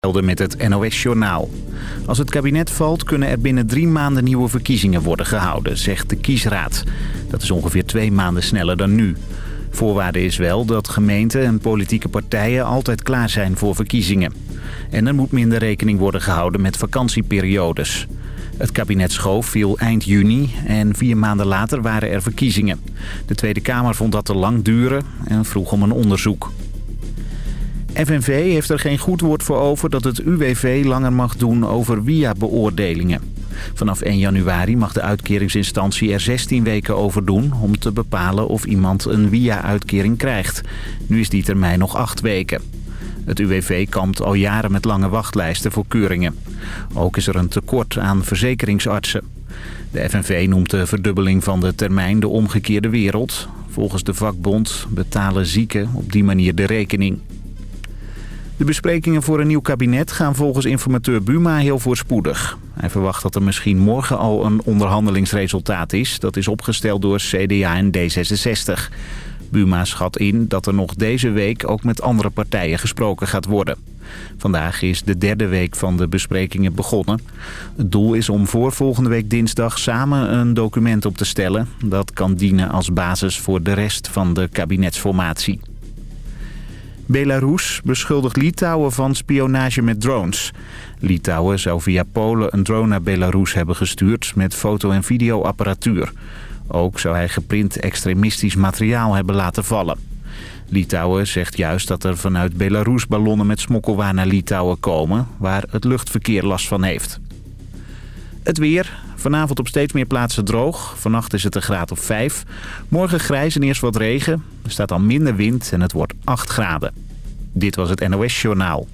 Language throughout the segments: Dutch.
met het NOS-journaal. Als het kabinet valt kunnen er binnen drie maanden nieuwe verkiezingen worden gehouden, zegt de kiesraad. Dat is ongeveer twee maanden sneller dan nu. Voorwaarde is wel dat gemeenten en politieke partijen altijd klaar zijn voor verkiezingen. En er moet minder rekening worden gehouden met vakantieperiodes. Het kabinet schoof viel eind juni en vier maanden later waren er verkiezingen. De Tweede Kamer vond dat te lang duren en vroeg om een onderzoek. FNV heeft er geen goed woord voor over dat het UWV langer mag doen over WIA-beoordelingen. Vanaf 1 januari mag de uitkeringsinstantie er 16 weken over doen om te bepalen of iemand een WIA-uitkering krijgt. Nu is die termijn nog 8 weken. Het UWV kampt al jaren met lange wachtlijsten voor keuringen. Ook is er een tekort aan verzekeringsartsen. De FNV noemt de verdubbeling van de termijn de omgekeerde wereld. Volgens de vakbond betalen zieken op die manier de rekening. De besprekingen voor een nieuw kabinet gaan volgens informateur Buma heel voorspoedig. Hij verwacht dat er misschien morgen al een onderhandelingsresultaat is. Dat is opgesteld door CDA en D66. Buma schat in dat er nog deze week ook met andere partijen gesproken gaat worden. Vandaag is de derde week van de besprekingen begonnen. Het doel is om voor volgende week dinsdag samen een document op te stellen. Dat kan dienen als basis voor de rest van de kabinetsformatie. Belarus beschuldigt Litouwen van spionage met drones. Litouwen zou via Polen een drone naar Belarus hebben gestuurd met foto- en videoapparatuur. Ook zou hij geprint extremistisch materiaal hebben laten vallen. Litouwen zegt juist dat er vanuit Belarus ballonnen met smokkelwaar naar Litouwen komen... waar het luchtverkeer last van heeft. Het weer. Vanavond op steeds meer plaatsen droog. Vannacht is het een graad of 5. Morgen grijs en eerst wat regen. Er staat al minder wind en het wordt 8 graden. Dit was het NOS Journaal.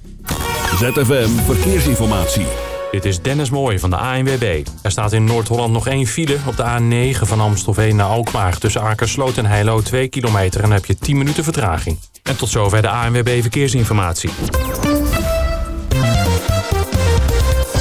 ZFM Verkeersinformatie. Dit is Dennis Mooij van de ANWB. Er staat in Noord-Holland nog één file op de A9 van Amstelveen naar Alkmaar. Tussen Akersloot en Heilo 2 kilometer en dan heb je 10 minuten vertraging. En tot zover de ANWB Verkeersinformatie.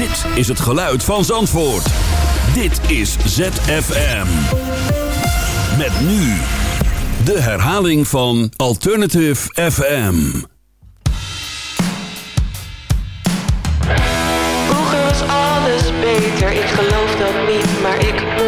Dit is het geluid van Zandvoort. Dit is ZFM. Met nu de herhaling van Alternative FM. Vroeger was alles beter, ik geloof dat niet, maar ik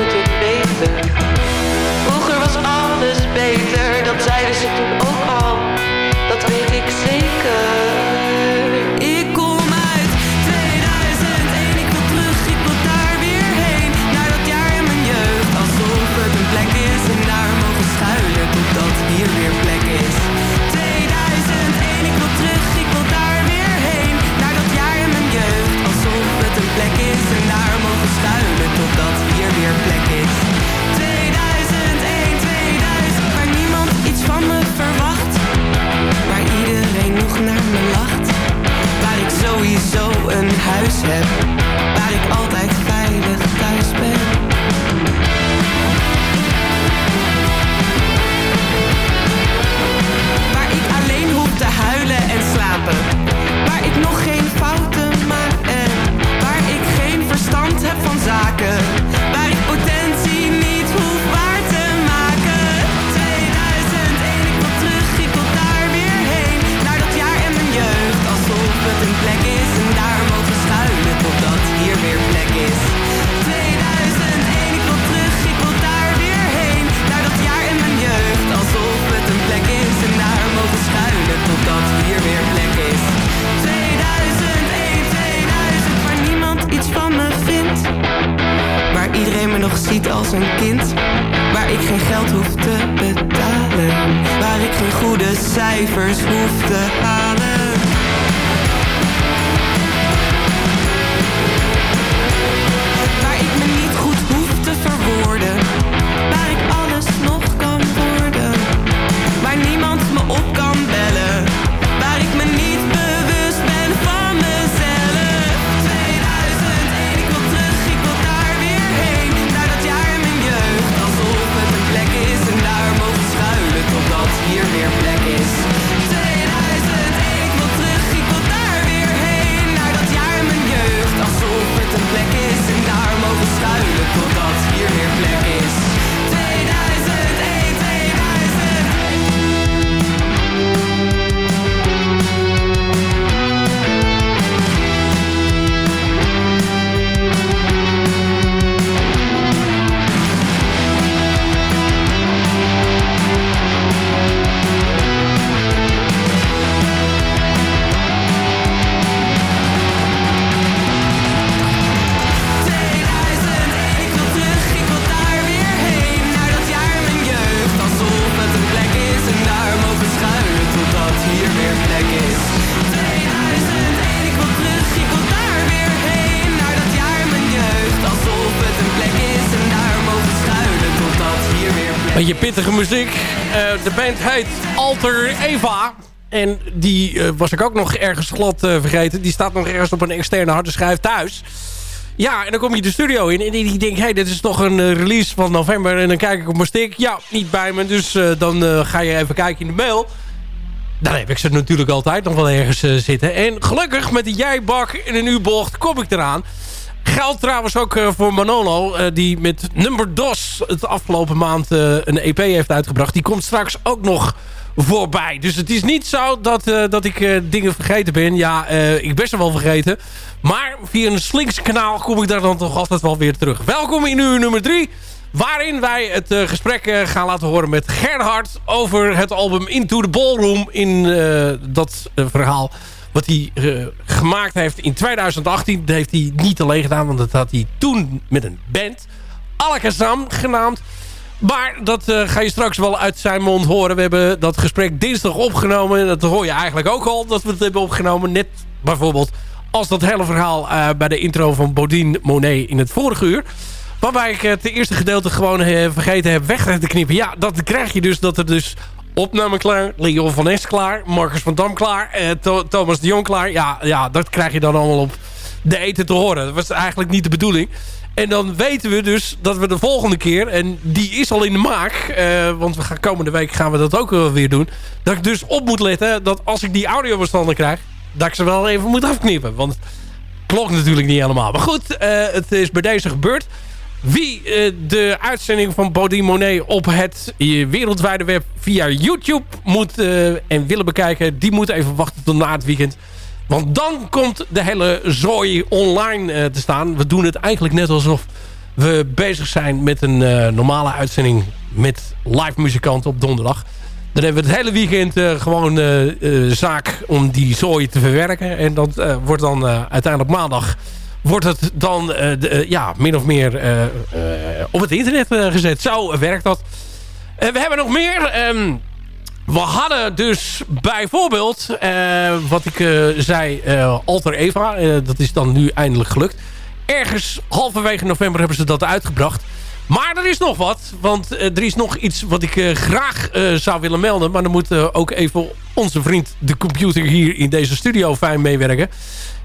een huis pittige muziek. Uh, de band heet Alter Eva. En die uh, was ik ook nog ergens glad uh, vergeten. Die staat nog ergens op een externe harde schijf thuis. Ja, en dan kom je de studio in en ik denk... hé, hey, dit is toch een release van november. En dan kijk ik op mijn stick. Ja, niet bij me. Dus dan ga je even kijken in de mail. Dan heb ik ze natuurlijk altijd nog wel ergens zitten. En gelukkig met de jijbak in een U-bocht kom ik eraan. Geldt trouwens ook uh, voor Manolo. Uh, die met Number Dos het afgelopen maand uh, een EP heeft uitgebracht. Die komt straks ook nog voorbij. Dus het is niet zo dat, dat ik dingen vergeten ben. Ja, ik ben ze wel vergeten. Maar via een slinks kanaal kom ik daar dan toch altijd wel weer terug. Welkom in uur nummer 3. Waarin wij het gesprek gaan laten horen met Gerhard over het album Into the Ballroom. In dat verhaal wat hij uh, gemaakt heeft in 2018. Dat heeft hij niet alleen gedaan, want dat had hij toen met een band. Alakazam genaamd. Maar dat uh, ga je straks wel uit zijn mond horen. We hebben dat gesprek dinsdag opgenomen. Dat hoor je eigenlijk ook al dat we het hebben opgenomen. Net bijvoorbeeld als dat hele verhaal uh, bij de intro van Bodine Monet in het vorige uur. Waarbij ik het eerste gedeelte gewoon vergeten heb weg te knippen. Ja, dat krijg je dus dat er dus opname klaar. Leon van Es klaar. Marcus van Dam klaar. Eh, Thomas de Jong klaar. Ja, ja, dat krijg je dan allemaal op de eten te horen. Dat was eigenlijk niet de bedoeling. En dan weten we dus dat we de volgende keer... en die is al in de maak... Eh, want we gaan komende week gaan we dat ook weer doen... dat ik dus op moet letten dat als ik die audiobestanden krijg... dat ik ze wel even moet afknippen. Want klopt natuurlijk niet helemaal. Maar goed, uh, het is bij deze gebeurd. Wie uh, de uitzending van Bodie Monet op het uh, wereldwijde web via YouTube moet uh, en willen bekijken... die moet even wachten tot na het weekend. Want dan komt de hele zooi online te staan. We doen het eigenlijk net alsof we bezig zijn met een normale uitzending... met live muzikanten op donderdag. Dan hebben we het hele weekend gewoon zaak om die zooi te verwerken. En dat wordt dan uiteindelijk maandag wordt het dan de, uh, ja, min of meer uh, op het internet gezet. Zo werkt dat. we hebben nog meer. Um, we hadden dus bijvoorbeeld, wat ik zei, Alter Eva. dat is dan nu eindelijk gelukt. Ergens halverwege november hebben ze dat uitgebracht. Maar er is nog wat, want er is nog iets wat ik graag zou willen melden. Maar dan moet ook even onze vriend de computer hier in deze studio fijn meewerken.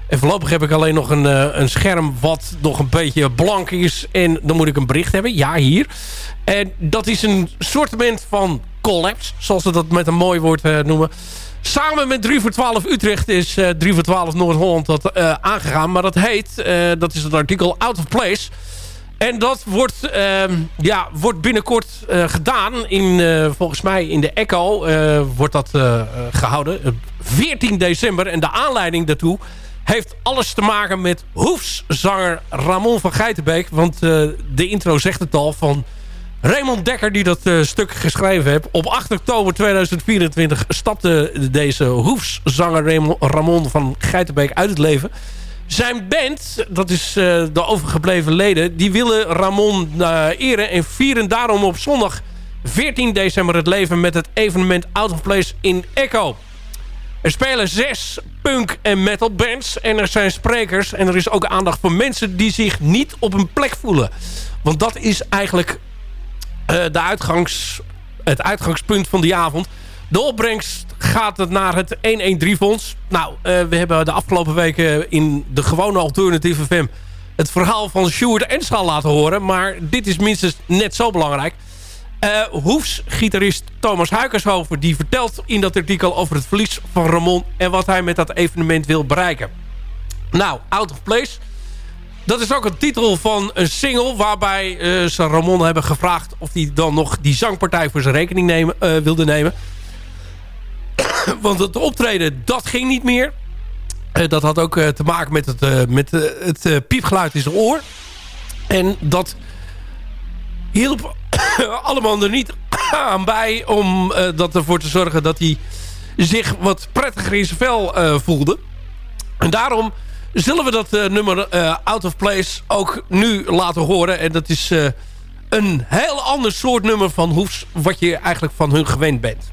En voorlopig heb ik alleen nog een, uh, een scherm wat nog een beetje blank is. En dan moet ik een bericht hebben. Ja, hier. En dat is een soortement van collapse. Zoals ze dat met een mooi woord uh, noemen. Samen met 3 voor 12 Utrecht is uh, 3 voor 12 Noord-Holland dat aangegaan. Maar dat heet, dat is het artikel Out of Place. En dat wordt, ehm, ja, wordt binnenkort gedaan. In, volgens mij in de Echo wordt dat gehouden. 14 december. En de aanleiding daartoe heeft alles te maken met hoefszanger Ramon van Geitenbeek. Want uh, de intro zegt het al van Raymond Dekker die dat uh, stuk geschreven heeft. Op 8 oktober 2024 stapte deze hoefszanger Ramon van Geitenbeek uit het leven. Zijn band, dat is uh, de overgebleven leden, die willen Ramon eren en vieren daarom op zondag 14 december het leven met het evenement Out of Place in Echo. Er spelen zes punk- en metal bands. En er zijn sprekers. En er is ook aandacht voor mensen die zich niet op een plek voelen. Want dat is eigenlijk uh, de uitgangs, het uitgangspunt van die avond. De opbrengst gaat het naar het 113-fonds. Nou, uh, we hebben de afgelopen weken in de gewone alternatieve FM... het verhaal van Sjoerd Enschaal laten horen. Maar dit is minstens net zo belangrijk. Uh, Hoefs-gitarist Thomas Huikershoven die vertelt in dat artikel over het verlies van Ramon... en wat hij met dat evenement wil bereiken. Nou, Out of Place... Dat is ook een titel van een single waarbij uh, ze Ramon hebben gevraagd... of hij dan nog die zangpartij voor zijn rekening nemen, uh, wilde nemen. Want het optreden, dat ging niet meer. Dat had ook te maken met het, met, het piepgeluid in zijn oor. En dat hielp allemaal er niet aan bij om uh, dat ervoor te zorgen dat hij zich wat prettiger in zijn vel uh, voelde. En daarom zullen we dat uh, nummer Out of Place ook nu laten horen. En dat is een heel ander soort nummer van Hoefs wat je eigenlijk van hun gewend bent.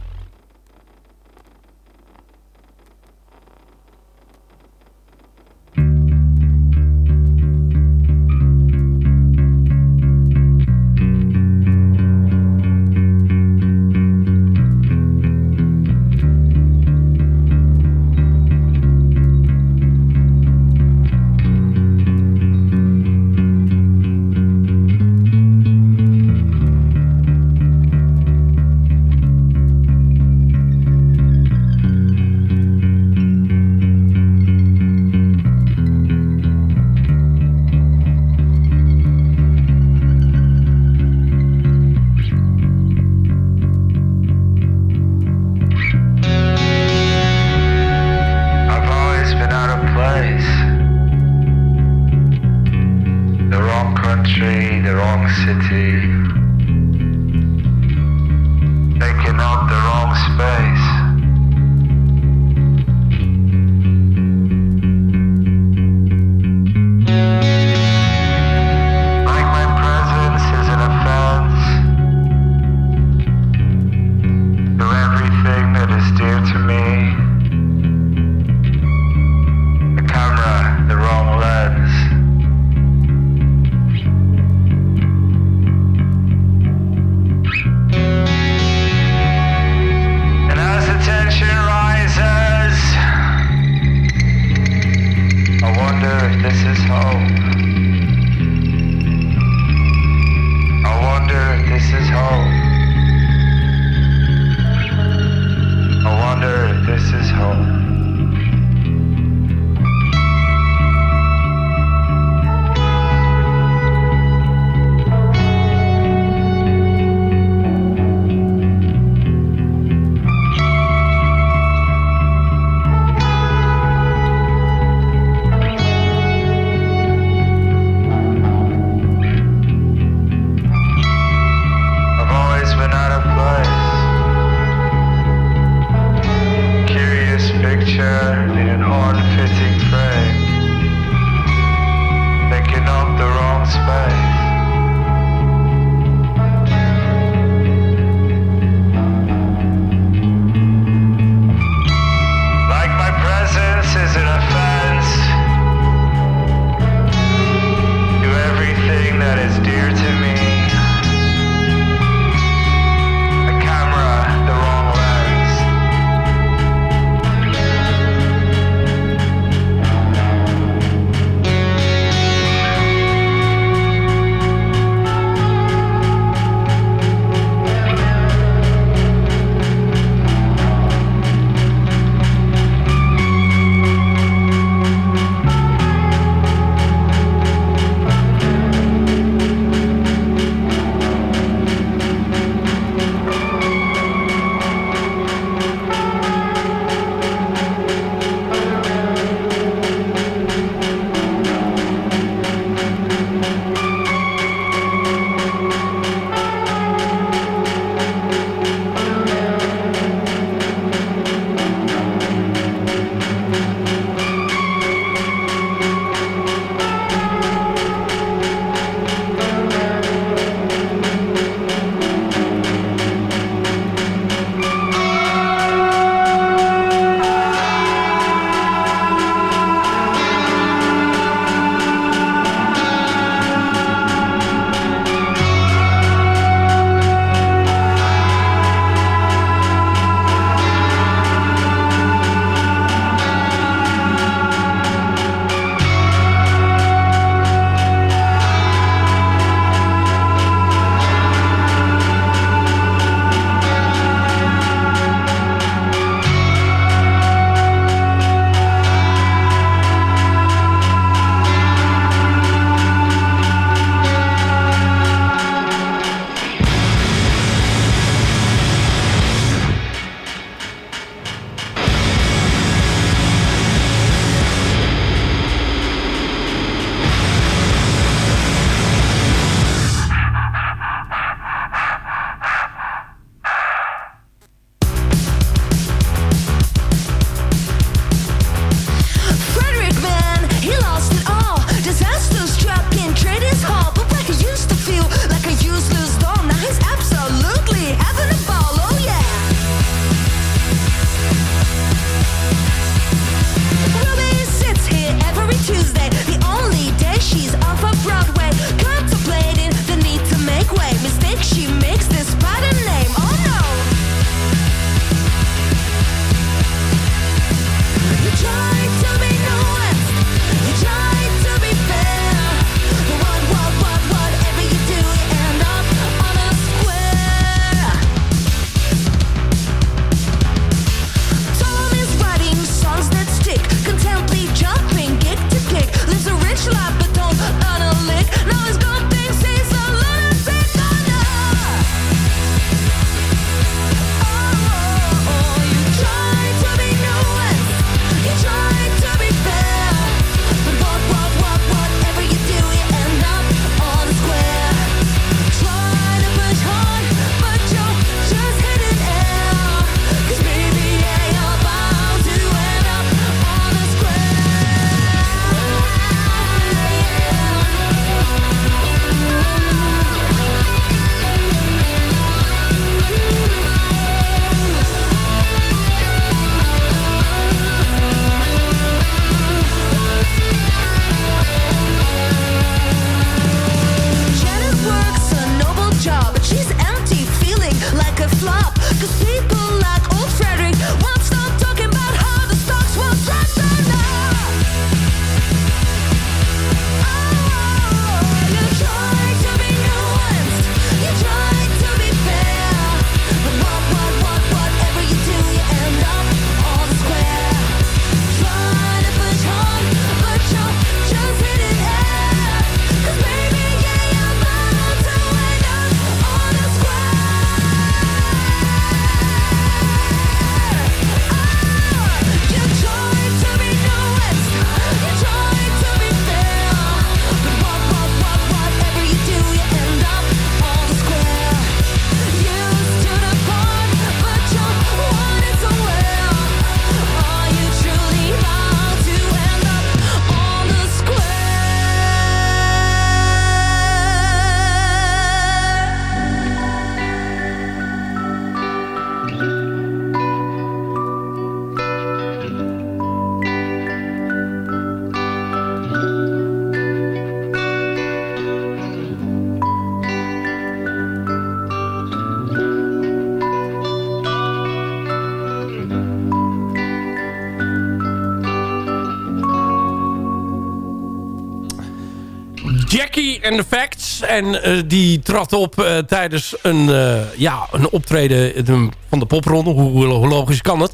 Jackie and the Facts. En eh, die trad op eh, tijdens een, eh, ja, een optreden van de popronde. Hoe, hoe logisch kan het?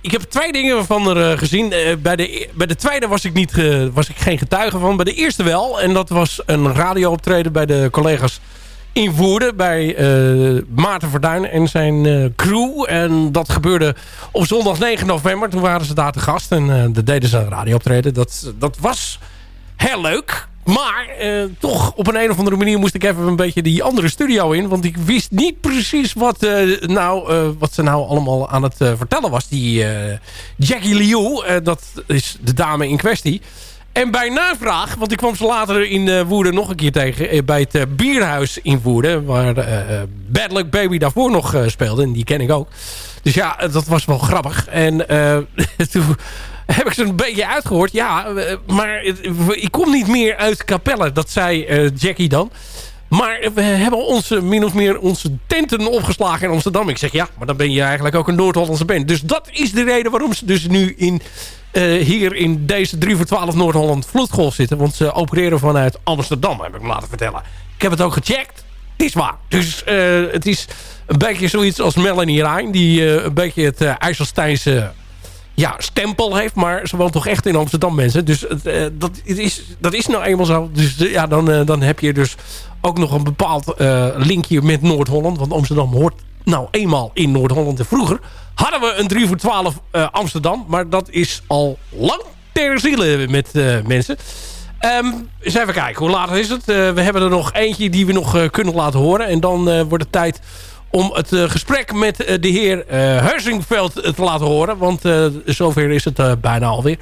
ik heb twee dingen van er gezien. bij, de, bij de tweede was ik, niet, was ik geen getuige van. Bij de eerste wel. En dat was een radio-optreden bij de collega's in Woerden. Bij Maarten Verduin en zijn crew. En dat gebeurde op zondag 9 november. Toen waren ze daar te gast. En dat deden ze een radio-optreden. Dat, dat was heel leuk. Maar eh, toch op een, een of andere manier moest ik even een beetje die andere studio in. Want ik wist niet precies wat, uh, nou, uh, wat ze nou allemaal aan het vertellen was. Die Jackie Liu, dat is de dame in kwestie. En bij navraag, want ik kwam ze later in Woerden nog een keer tegen... bij het bierhuis in Woerden, waar Bad Luck Baby daarvoor nog speelde. En die ken ik ook. Dus ja, dat was wel grappig. En toen heb ik ze een beetje uitgehoord. Ja, eh, maar ik kom niet meer uit Capelle. Dat zei uh, Jackie dan. Maar we hebben onze, min of meer onze tenten opgeslagen in Amsterdam. Ik zeg, ja, maar dan ben je eigenlijk ook een Noord-Hollandse band. Dus dat is de reden waarom ze dus nu in, uh, hier in deze 3 voor 12 Noord-Holland vloedgolf zitten. Want ze opereren vanuit Amsterdam, heb ik me laten vertellen. Ik heb het ook gecheckt. Het is waar. Dus het is een beetje zoiets als Melanie Rijn. Die een beetje het IJsselsteinse ja, stempel heeft. Maar ze woont toch echt in Amsterdam mensen. Dus uh, dat, is, dat is nou eenmaal zo. Dus uh, ja, dan, uh, dan heb je dus ook nog een bepaald linkje met Noord-Holland. Want Amsterdam hoort nou eenmaal in Noord-Holland. En vroeger hadden we een 3 voor 12 Amsterdam. Maar dat is al lang ter ziele met mensen. Um, eens even kijken, hoe laat is het? we hebben er nog eentje die we nog kunnen laten horen. En dan wordt het tijd om het uh, gesprek met uh, de heer uh, Hersingveld te laten horen. Want zover is het bijna alweer.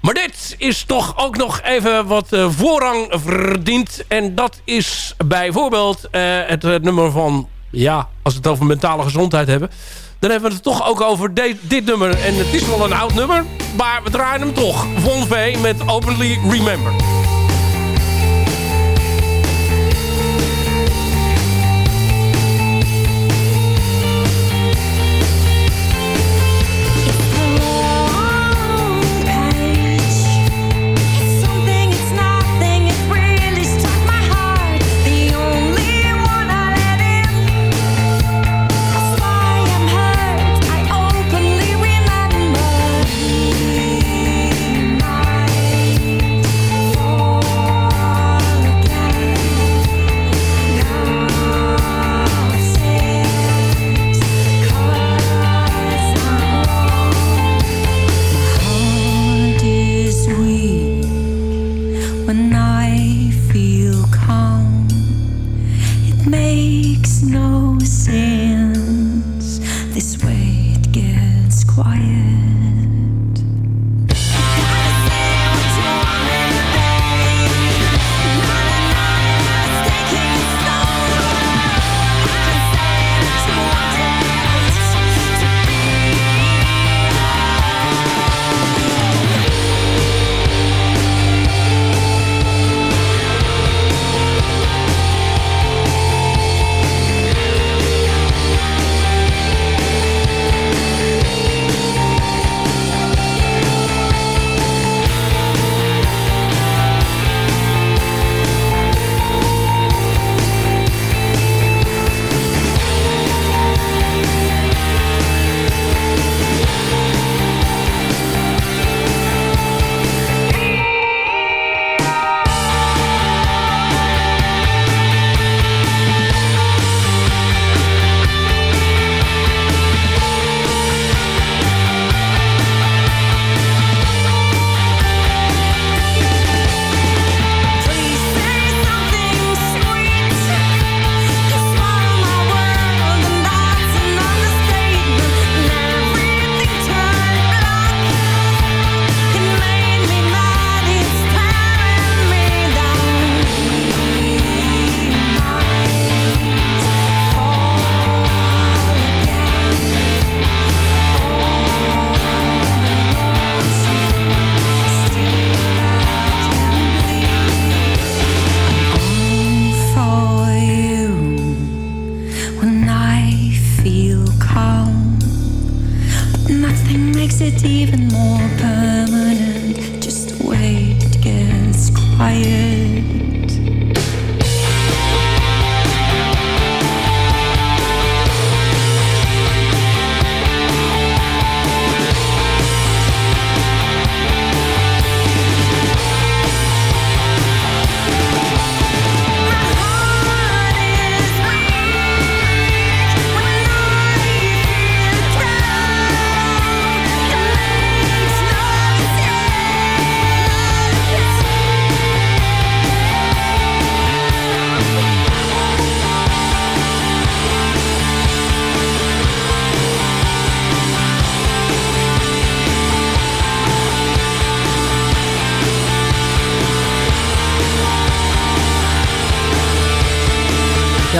Maar dit is toch ook nog even wat voorrang verdiend. En dat is bijvoorbeeld het nummer van... Ja, als we het over mentale gezondheid hebben... dan hebben we het toch ook over dit nummer. En het is wel een oud nummer, maar we draaien hem toch. Von V met Openly Remember.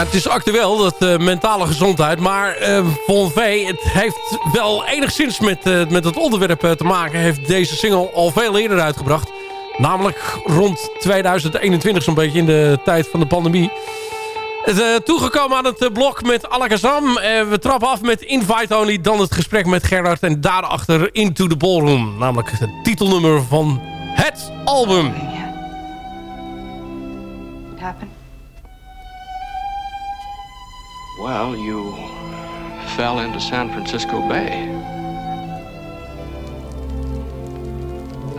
Het is actueel, dat uh, mentale gezondheid. Maar uh, Von V, het heeft wel enigszins met, uh, met het onderwerp te maken. Heeft deze single al veel eerder uitgebracht. Namelijk rond 2021, zo'n beetje in de tijd van de pandemie. Het, toegekomen aan het blok met Alakazam. we trappen af met Invite Only. Dan het gesprek met Gerard. En daarachter Into the Ballroom. Namelijk het titelnummer van het album. Well, you fell into San Francisco Bay.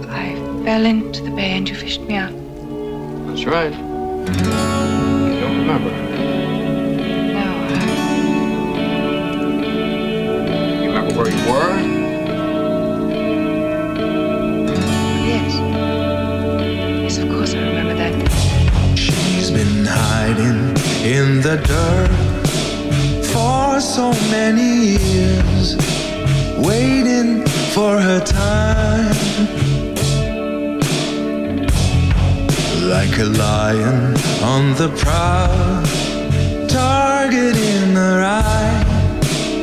I fell into the bay and you fished me out. That's right. You don't remember. No, I... You remember where you were? Yes. Yes, of course I remember that. She's been hiding in the dirt for so many years, waiting for her time. Like a lion on the prowl, target in her eye,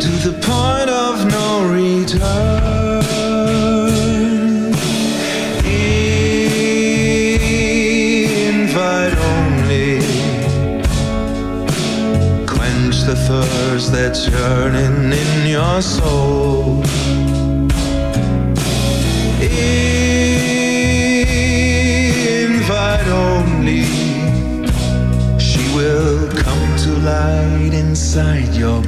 to the point of no return. Quench that's yearning in your soul. Invite only, she will come to light inside your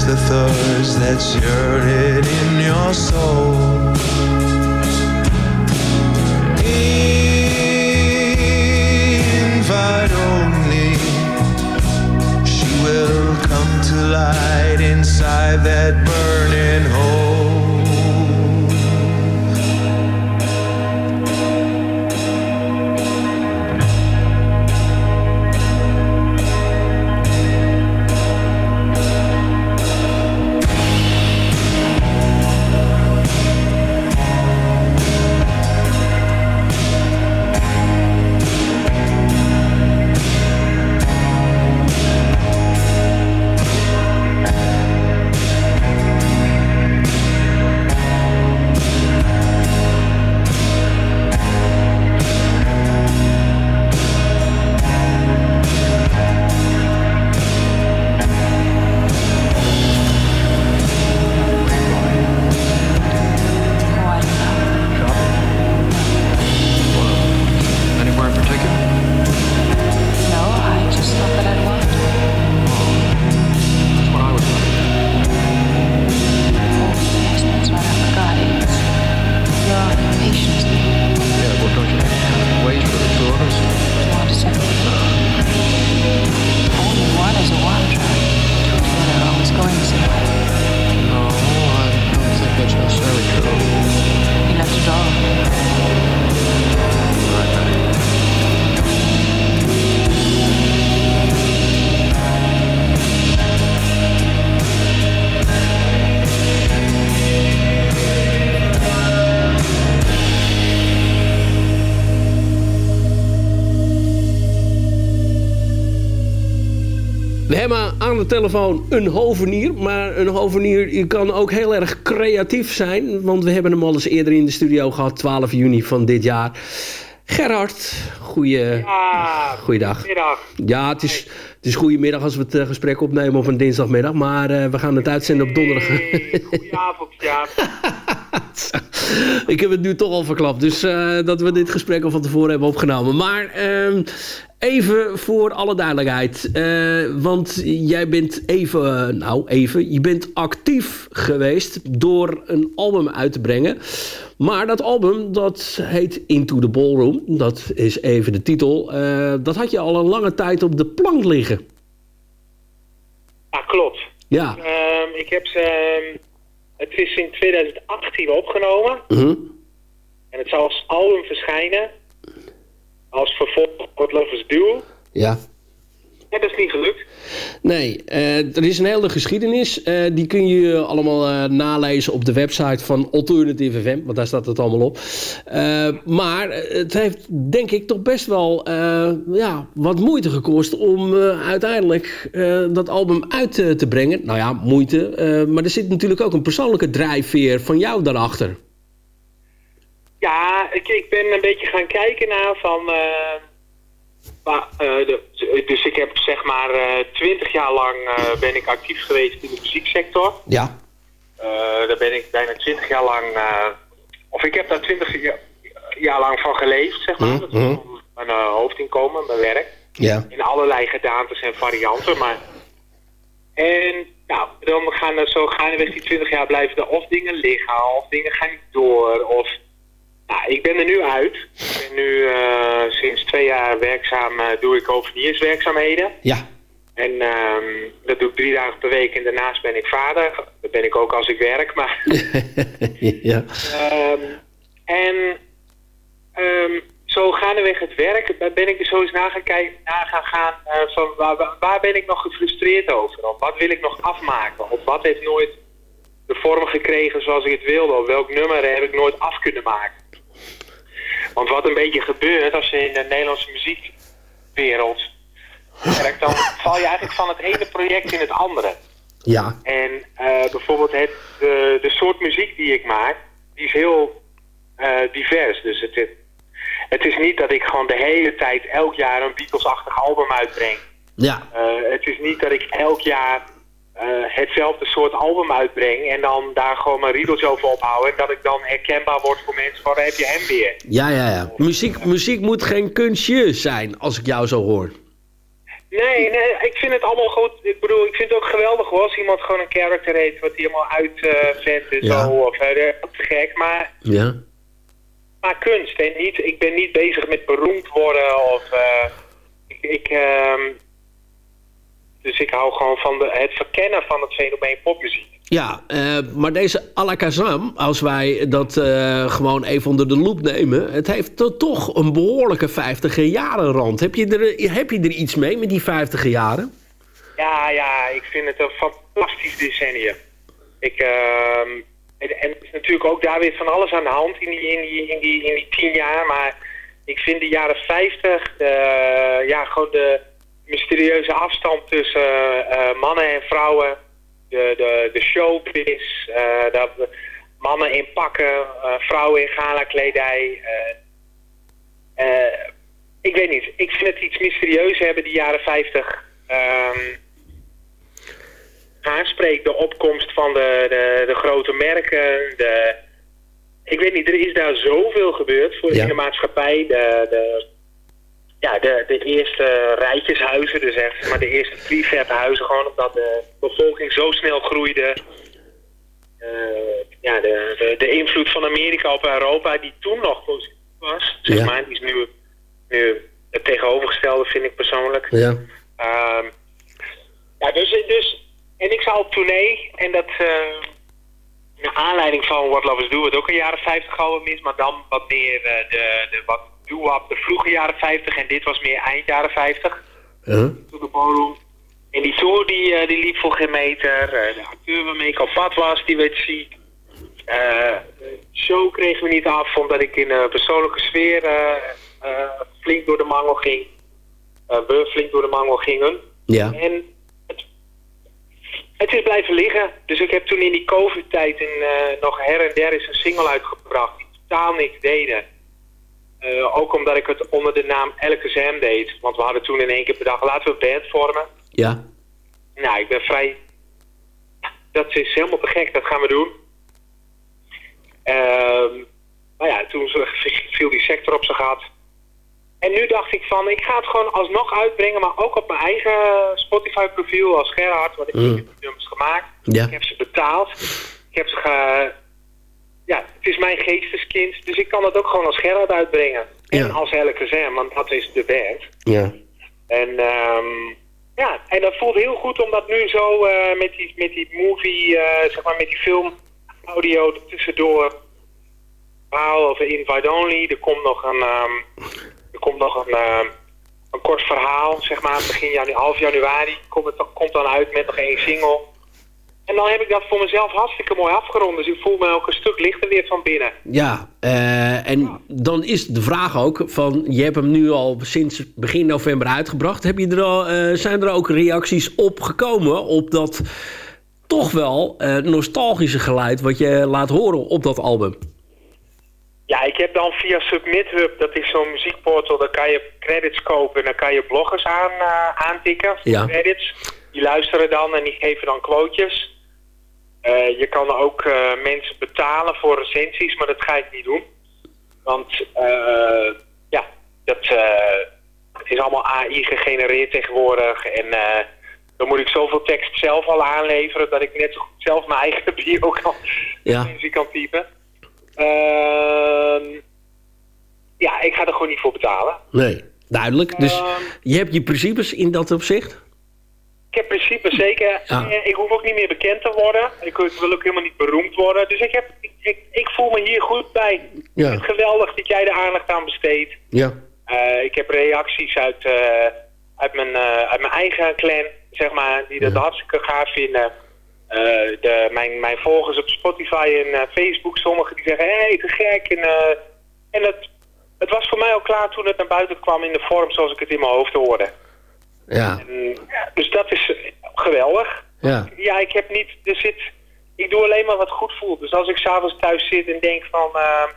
quench the thirst that's yearning in your soul. Invite only, she will come to light inside that burning hole. We hebben aan de telefoon een hovenier. Maar een hovenier kan ook heel erg creatief zijn. Want we hebben hem al eens eerder in de studio gehad. 12 juni van dit jaar. Gerard, goeie, Ja, goeiedag. Ja, het is, het is goedemiddag als we het eh, gesprek opnemen op een dinsdagmiddag. Maar eh, we gaan het uitzenden op donderdag. Goedenavond, ja. Ik heb het nu toch al verklapt. Dus eh, dat we dit gesprek al van tevoren hebben opgenomen. Maar ehm, even voor alle duidelijkheid. Want jij bent even, nou even, je bent actief geweest door een album uit te brengen. Maar dat album, dat heet Into the Ballroom. Dat is even de titel. Eh, dat had je al een lange tijd op de plank liggen. Ja, klopt. Ja. Ehm, ik heb ze... ehm, het is in 2018 opgenomen. Mhm. En het zal als album verschijnen. Als vervolg op Lovers Do. Ja. Ja, dat is niet gelukt. Nee, eh, er is een hele geschiedenis. Eh, die kun je allemaal eh, nalezen op de website van Alternative FM. Want daar staat het allemaal op. Maar het heeft denk ik toch best wel ja, wat moeite gekost... om uiteindelijk dat album uit te, te brengen. Nou ja, moeite. maar er zit natuurlijk ook een persoonlijke drijfveer van jou daarachter. Ja, ik, ik ben een beetje gaan kijken naar van... eh, wa- eh, de, dus ik heb zeg maar twintig jaar lang eh, ben ik actief geweest in de muzieksector. Ja. Eh, daar ben ik bijna 20 jaar lang, eh, of ik heb daar 20 jaar, jaar lang van geleefd, zeg maar. Dat is Mhm. mijn eh, hoofdinkomen, mijn werk. Ja. In allerlei gedaantes en varianten, maar... En nou, dan gaan er zo gaandeweg die 20 jaar blijven er of dingen liggen, of dingen gaan niet door, of... Nou, ik ben er nu uit. Ik ben nu eh, sinds twee jaar werkzaam, eh, doe ik overnierswerkzaamheden. Ja. En ehm, dat doe ik drie dagen per week en daarnaast ben ik vader. Dat ben ik ook als ik werk, maar... ja. Ehm, en ehm, zo gaandeweg het werk ben ik er zo eens na gaan, kijken, na gaan gaan eh, van waar, waar- waar ben ik nog gefrustreerd over? Of wat wil ik nog afmaken? Of wat heeft nooit de vorm gekregen zoals ik het wilde? Of welk nummer heb ik nooit af kunnen maken? Want wat een beetje gebeurt als je in de Nederlandse muziekwereld werkt, dan val je eigenlijk van het ene project in het andere. Ja. En eh, bijvoorbeeld het, de, de soort muziek die ik maak, die is heel eh, divers. Dus het, is- het is niet dat ik gewoon de hele tijd elk jaar een Beatles-achtig album uitbreng. Ja. Eh, het is niet dat ik elk jaar hetzelfde soort album uitbreng en dan daar gewoon mijn riedeltje over ophoud. En dat ik dan herkenbaar word voor mensen van, "Daar heb je hem weer. Ja, ja, ja. Muziek, muziek moet geen kunstje zijn, als ik jou zo hoor. Nee, nee, ik vind het allemaal goed. Ik bedoel, ik vind het ook geweldig hoor, als iemand gewoon een character heeft wat hij helemaal uitzet en Ja. zo. Of, eh, te gek, maar Ja. maar kunst. En niet, ik ben niet bezig met beroemd worden of... eh, ik, ik, ehm, dus ik hou gewoon van de, het verkennen van het fenomeen popmuziek. Ja, eh, maar deze Alakazam, als wij dat eh, gewoon even onder de loep nemen... het heeft to- toch een behoorlijke 50 jaren rand. Heb je, er, heb je er iets mee met die 50 jaren? Ja, ja, ik vind het een fantastisch decennium. Ik, ehm, en, en is natuurlijk ook daar weer van alles aan de hand in die, in die, in die, in die tien jaar. Maar ik vind de jaren 50, eh, ja, gewoon de mysterieuze afstand tussen eh, mannen en vrouwen. De, de, de showbiz, eh, dat mannen in pakken, eh, vrouwen in gala-kledij. eh, eh, ik weet niet, ik vind het iets mysterieus hebben, die jaren 50. Ehm aanspreekt de opkomst van de, de, de grote merken. De, ik weet niet, er is daar zoveel gebeurd voor Ja. in de maatschappij. De, de, ja, de, de eerste rijtjeshuizen, dus echt maar de eerste prefabhuizen, gewoon omdat de bevolking zo snel groeide. Eh, ja, de, de, de invloed van Amerika op Europa, die toen nog positief was, zeg Ja. maar, die is nu, nu het tegenovergestelde, vind ik persoonlijk. Ja. Ehm, ja, dus, dus, en ik zou op tournee, en dat eh naar aanleiding van What Lovers Do, wat ook een jaren 50 album is, maar dan wat meer eh, de, de wat doo-wop, de vroege jaren 50, en dit was meer eind jaren 50. Huh? To the Ballroom. En die tour die, eh, die liep voor geen meter. Eh, de acteur waarmee ik op pad was, die werd ziek. Eh, de show kregen we niet af, omdat ik in een persoonlijke sfeer eh, eh, flink door de mangel ging. Eh, we flink door de mangel gingen. Ja. En Het is blijven liggen. Dus ik heb toen in die COVID-tijd eh, nog her en der eens een single uitgebracht die totaal niks deden. Eh, ook omdat ik het onder de naam Elke Zam deed. Want we hadden toen in één keer bedacht, laten we een band vormen. Ja. Nou, ik ben vrij... Dat is helemaal te gek, dat gaan we doen. Ehm maar ja, toen viel die sector op zijn gat. En nu dacht ik van, ik ga het gewoon alsnog uitbrengen, maar ook op mijn eigen Spotify-profiel als Gerhard, want ik Mm. heb de nummers gemaakt. Ja. Ik heb ze betaald. Ik heb ze ge... Ja, het is mijn geesteskind, dus ik kan het ook gewoon als Gerhard uitbrengen. En als Zem, want dat is de band. Ja. En ehm, ja, en dat voelt heel goed om dat nu zo eh, met, die, met die movie, eh, zeg maar met die film, audio tussendoor. Verhaal over Invite Only. Er komt nog een, ehm, er komt nog een, ehm, een kort verhaal, zeg maar, begin janu half januari. Komt, het, komt dan uit met nog één single. En dan heb ik dat voor mezelf hartstikke mooi afgerond. Dus ik voel me ook een stuk lichter weer van binnen. Ja, eh, en dan is de vraag ook van... je hebt hem nu al sinds begin november uitgebracht. Heb je er al, eh, zijn er ook reacties op gekomen op dat toch wel eh, nostalgische geluid... wat je laat horen op dat album? Ja, ik heb dan via Submit Hub, dat is zo'n muziekportal, daar kan je credits kopen en dan kan je bloggers aan, aantikken Ja. credits. Die luisteren dan en die geven dan quotejes. Eh, je kan ook eh, mensen betalen voor recensies, maar dat ga ik niet doen. Want eh, ja, dat is allemaal AI gegenereerd tegenwoordig. En dan moet ik zoveel tekst zelf al aanleveren dat ik net zo goed zelf mijn eigen bio kan, Ja. kan typen. Ehm, ja, ik ga er gewoon niet voor betalen. Nee, duidelijk. Dus Ehm. je hebt je principes in dat opzicht? Ik heb principe zeker. Ja. Eh, Ik hoef ook niet meer bekend te worden. Ik wil ook helemaal niet beroemd worden. Dus ik, heb, ik, ik, ik voel me hier goed bij. Ja. Ik vind het geweldig dat jij er aandacht aan besteedt. Ja. Eh, ik heb reacties uit, eh, uit, mijn, uit mijn eigen clan, zeg maar, die dat hartstikke gaaf vinden. De, mijn, mijn volgers op Spotify en Facebook, sommigen die zeggen, hé, hey, te gek. En, en het, het was voor mij al klaar toen het naar buiten kwam in de vorm zoals ik het in mijn hoofd hoorde. Ja. En, dus dat is eh, geweldig. Ja. Ja, ik heb niet, er zit, ik doe alleen maar wat goed voelt. Dus als ik s'avonds thuis zit en denk van, eh,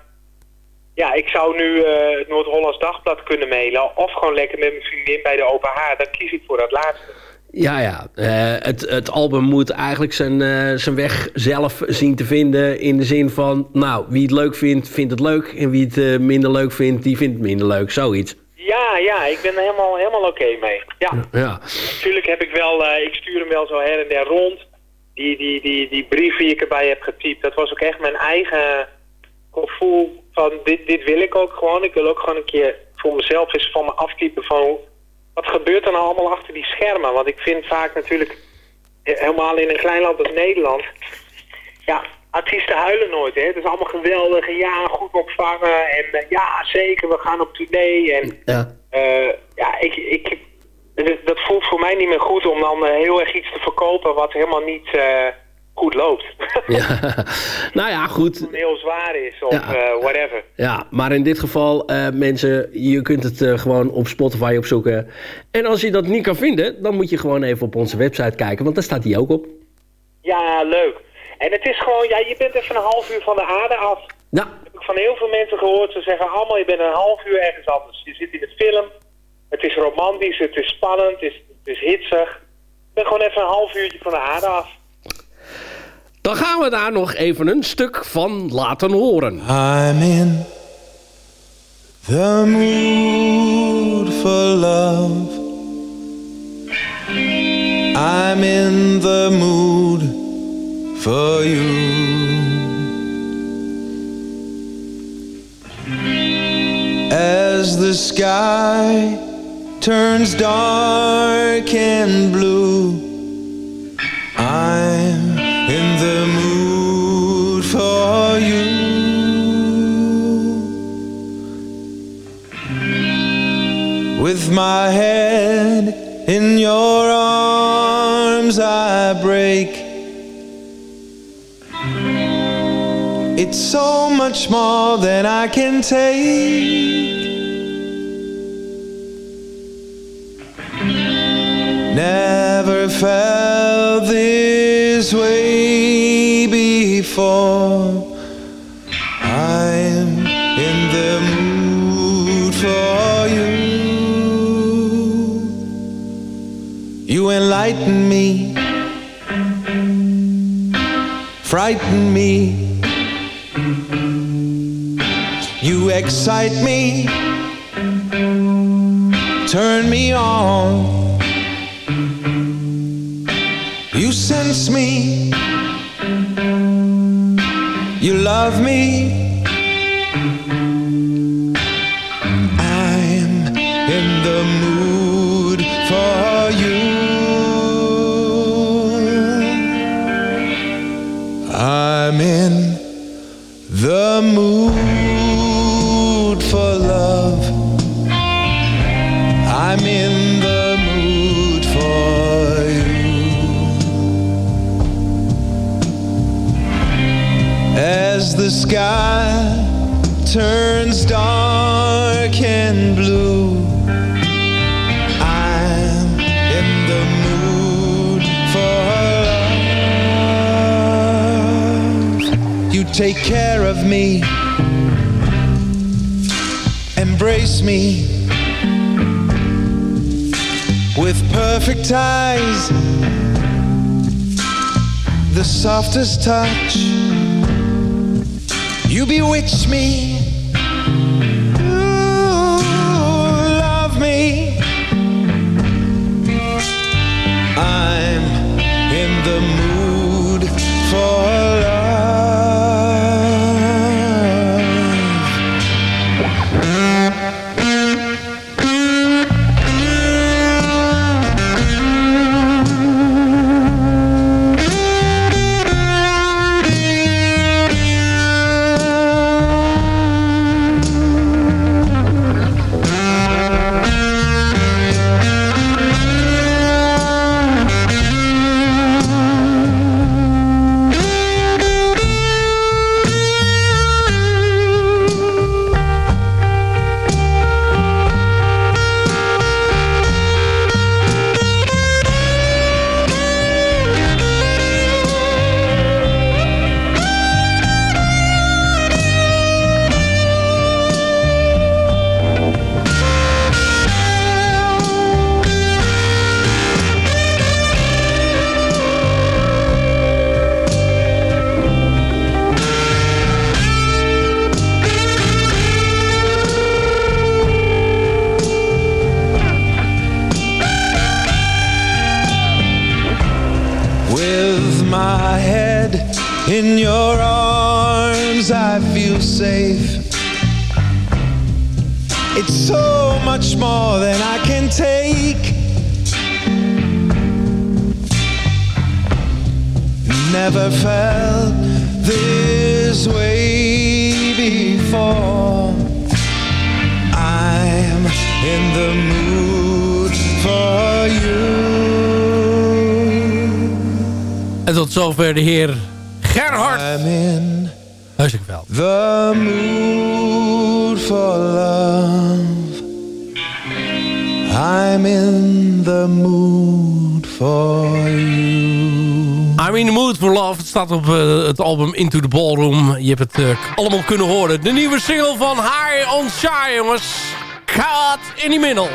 ja, ik zou nu eh, het Noord-Hollands Dagblad kunnen mailen. Of gewoon lekker met mijn vriendin bij de open haard. Dan kies ik voor dat laatste. Ja, ja. Eh, het, het album moet eigenlijk zijn, zijn weg zelf zien te vinden. In de zin van, nou, wie het leuk vindt, vindt het leuk. En wie het minder leuk vindt, die vindt het minder leuk. Zoiets. Ja, ja, ik ben er helemaal, helemaal oké mee. Ja. Ja. Natuurlijk heb ik wel, eh, ik stuur hem wel zo her en der rond. Die, die, die, die brief die ik erbij heb getypt, dat was ook echt mijn eigen gevoel van dit, dit wil ik ook gewoon. Ik wil ook gewoon een keer voor mezelf eens van me aftypen van wat gebeurt er nou allemaal achter die schermen. Want ik vind vaak natuurlijk, helemaal in een klein land als Nederland, ja, artiesten huilen nooit. Hè? Het is allemaal geweldig en ja, goed ontvangen en eh, ja, zeker, we gaan op tournee en... Ja. Eh, ja, ik, ik, dat, voelt voor mij niet meer goed om dan eh, heel erg iets te verkopen wat helemaal niet goed loopt. ja. nou ja, goed. heel zwaar is of Ja. whatever. Ja, maar in dit geval, mensen, je kunt het gewoon op Spotify opzoeken. En als je dat niet kan vinden, dan moet je gewoon even op onze website kijken, want daar staat die ook op. Ja, leuk. En het is gewoon, ja, je bent even een half uur van de aarde af. Ja. Dat heb ik van heel veel mensen gehoord. Ze zeggen allemaal, je bent een half uur ergens anders. Je zit in de film. Het is romantisch, het is spannend, het is, het is hitsig. Ik ben gewoon even een half uurtje van de aarde af. Dan gaan we daar nog even een stuk van laten horen. I'm in the mood for love. I'm in the mood for you. As the sky turns dark and blue, I'm in the mood for you. With my head in your arms, I break. It's so much more than I can take. Never felt this way before. I'm in the mood for you. You enlighten me, frighten me. You excite me, turn me on. You sense me, you love me. Dark and blue, I'm in the mood for love. You take care of me, embrace me with perfect eyes, the softest touch. You bewitch me. With my head in your arms, I feel safe. It's so much more than I can take. Never felt this way before. I'm in the mood En tot zover de heer Gerhard. Huiselijk The mood for love. I'm in the mood for you. I'm in the mood for love. Het staat op eh, het album Into the Ballroom. Je hebt het eh, allemaal kunnen horen. De nieuwe single van High on Shy, jongens. Gaat in die middel.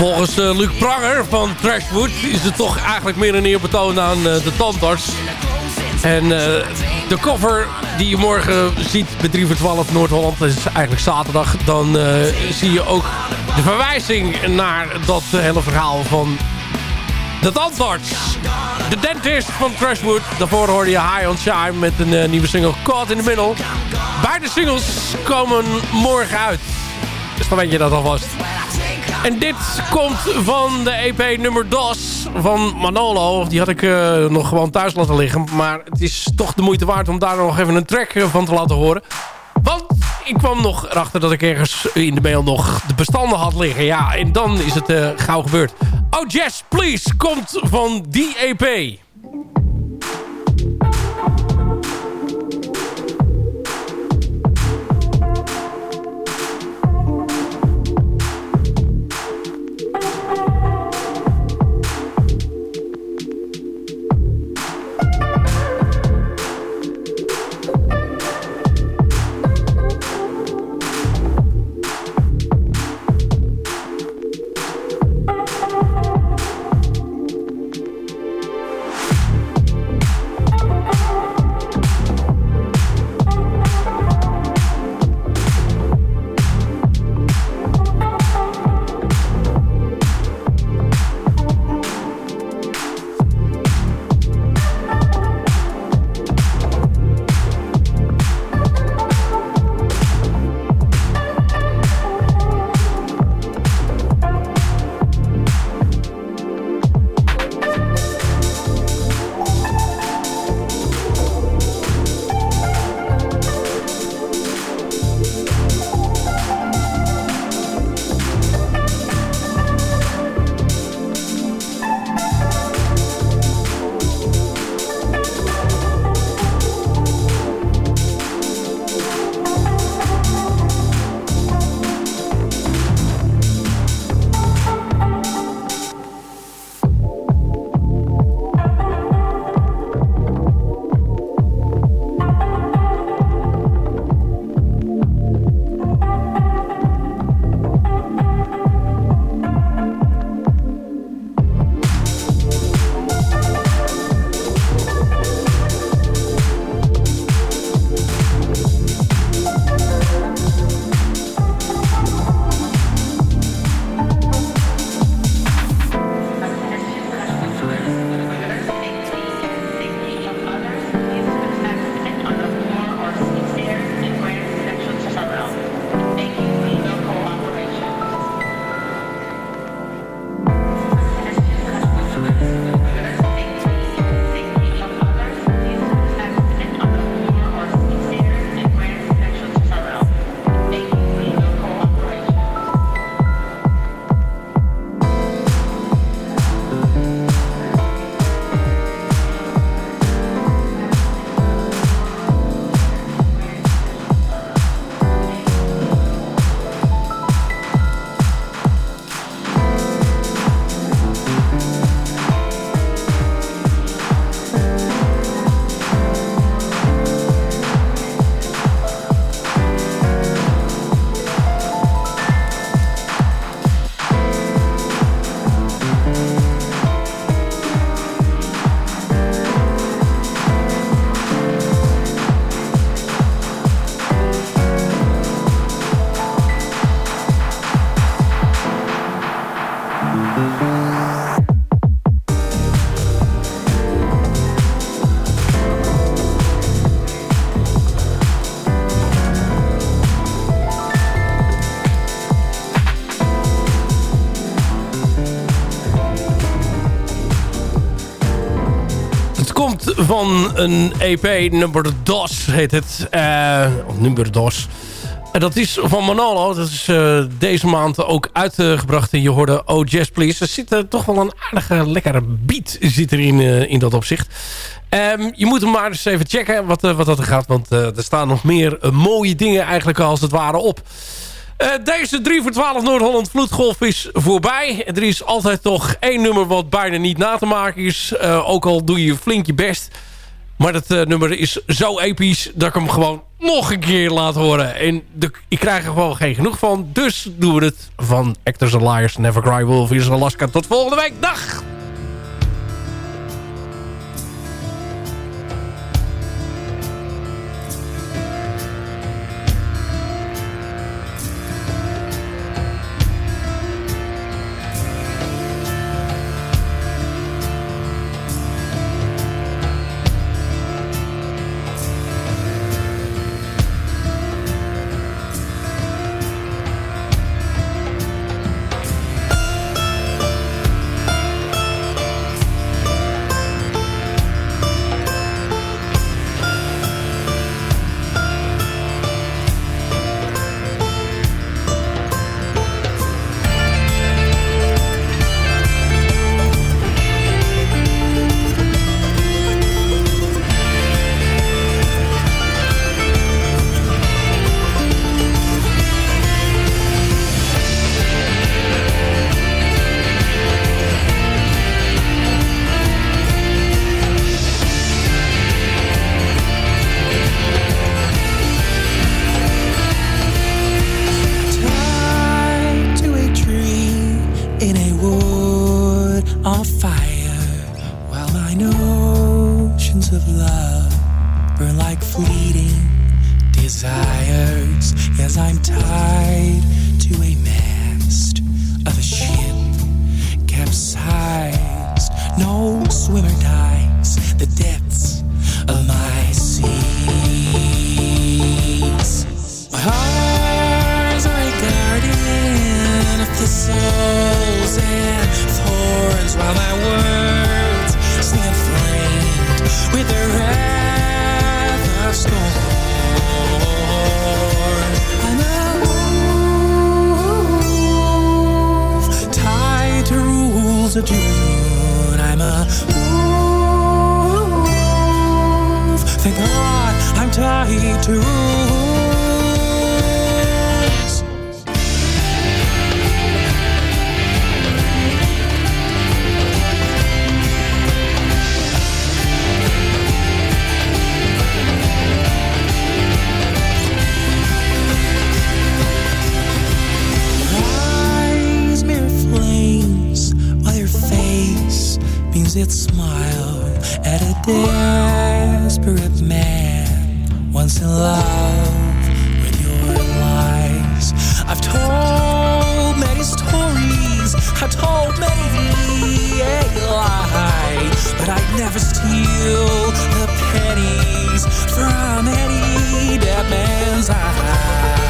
Volgens uh, Luc Pranger van Trashwood is het toch eigenlijk meer een eerbetoon aan uh, de tandarts. En uh, de cover die je morgen ziet bij 3 voor 12 Noord-Holland, dat is eigenlijk zaterdag. Dan zie je ook de verwijzing naar dat hele verhaal van de tandarts. De dentist van Trashwood. Daarvoor hoorde je High on Shine met een nieuwe single Caught in the Middle. Beide singles komen morgen uit. Dus dan weet je dat alvast. En dit komt van de EP nummer DOS van Manolo. Die had ik uh, nog gewoon thuis laten liggen. Maar het is toch de moeite waard om daar nog even een track van te laten horen. Want ik kwam nog erachter dat ik ergens in de mail nog de bestanden had liggen. Ja, en dan is het uh, gauw gebeurd. Oh Jess, please, komt van die E Van een EP, nummer DOS heet het. Of nummer DOS. En dat is van Manolo. Dat is uh, deze maand ook uitgebracht. En je hoorde Oh Jazz Please. Er zit uh, toch wel een aardige, lekkere beat zit erin in dat opzicht. Um, je moet hem maar eens even checken wat, wat dat er gaat. Want er staan nog meer mooie dingen eigenlijk als het ware op. Uh, deze 3 voor 12 Noord-Holland Vloedgolf is voorbij. Er is altijd toch één nummer wat bijna niet na te maken is. Uh, ook al doe je flink je best. Maar dat eh, nummer is zo episch dat ik hem gewoon nog een keer laat horen. En de, ik krijg er gewoon geen genoeg van. Dus doen we het van Actors and Liars, Never Cry Wolf in Alaska. Tot volgende week. Dag! Beams its smile at a desperate man once in love with your lies. I've told many stories, I've told many a lie, but I'd never steal the pennies from any dead man's eyes.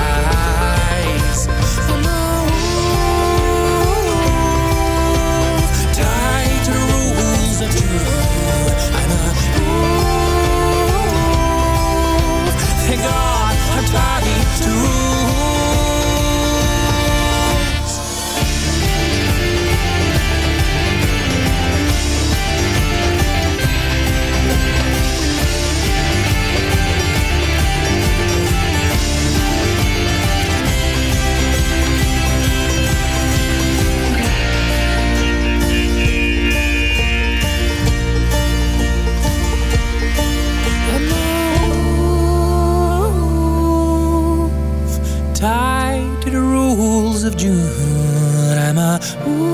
Of June. I'm a wolf.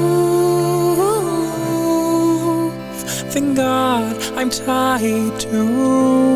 Thank God I'm tied to